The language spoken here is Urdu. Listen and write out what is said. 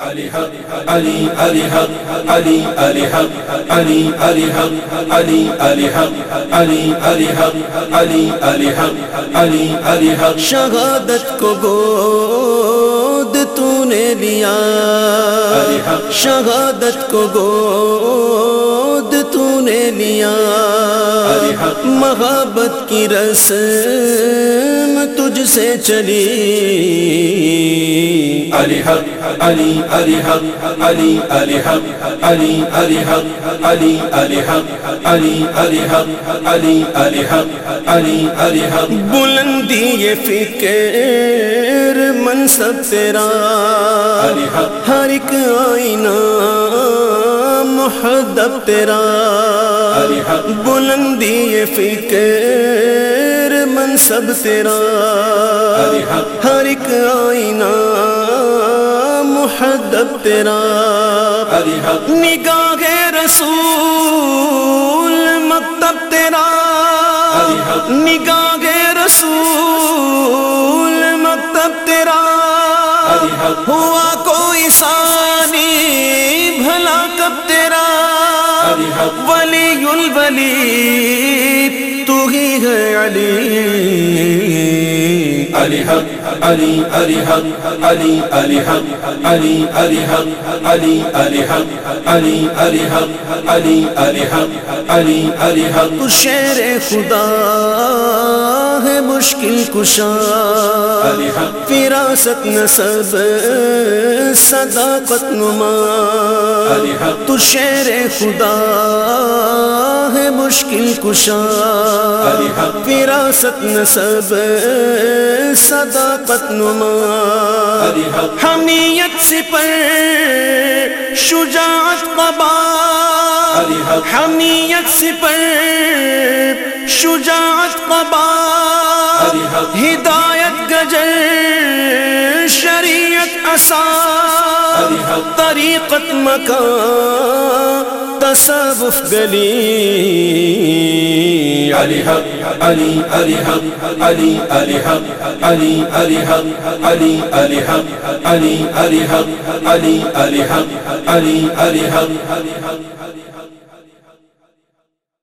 علی حق علی علی حق علی علی حق علی علی حق علی علی حق علی علی حق علی علی حق علی علی حق. شہادت کو گود تو نے لیا شہادت کو گود تو نے لیا محبت کی تجھ سے چلی۔ علی حق علی علی حق علی علی حق علی علی حق علی علی حق علی علی حق علی علی حق علی علی حق۔ بلندی یہ فکر منصب تیرا۔ ہر ایک آئینہ محدب تیرا۔ بلندی یہ فکر منصب تیرا ہر ایک آئینہ محدب تیرا۔ نگاہ رسول مکتب تیرا۔ نگاہ رسول مکتب تیرا۔ ہوا کوئی ثانی بھلا کب تیرا۔ ولی الولی علی. علی حق علی علی حق علی علی حق علی علی حق علی علی حق علی علی حق علی علی حق علی علی حق. شیر خدا ہے مشکل کشا فراست نصب صداقت نما. تو شیر خدا ہے مشکل کشا فراست نصب صداقت نما. حمیت سپر شجاعت قبا. حمیت سپر شجاعت قبا. ہدایت گجر شریعت اصا طریقت مکان تصوف گلی علی حق علی علی حق علی علی حق علی علی حق علی علی حق علی علی حق علی علی حق علی علی حق